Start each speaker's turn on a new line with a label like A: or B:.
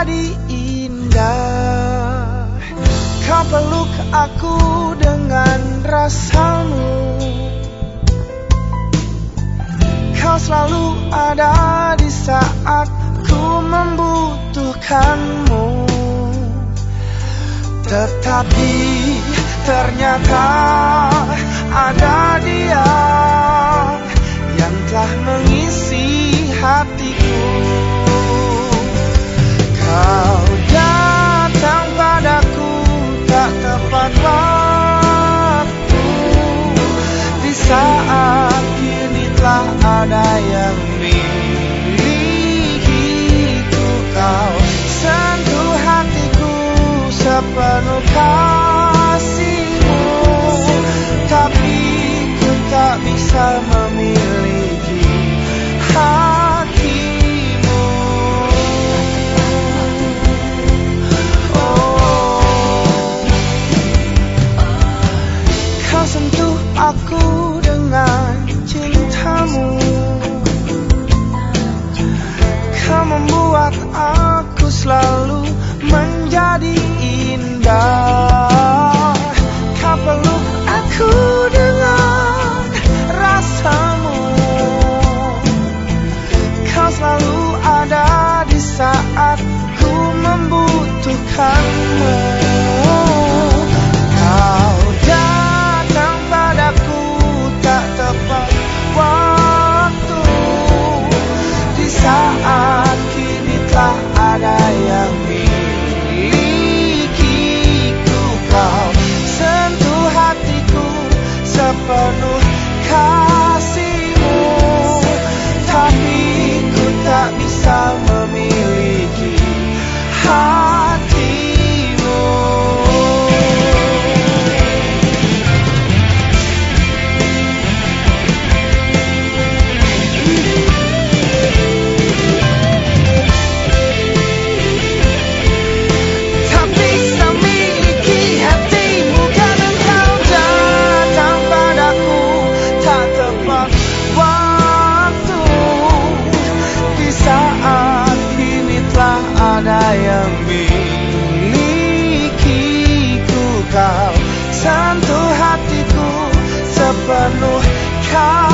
A: menjadi indah Kau peluk aku dengan rasamu. Kau selalu ada di saat ku membutuhkanmu. Tetapi ternyata ada dia Yang telah mengisi time about no の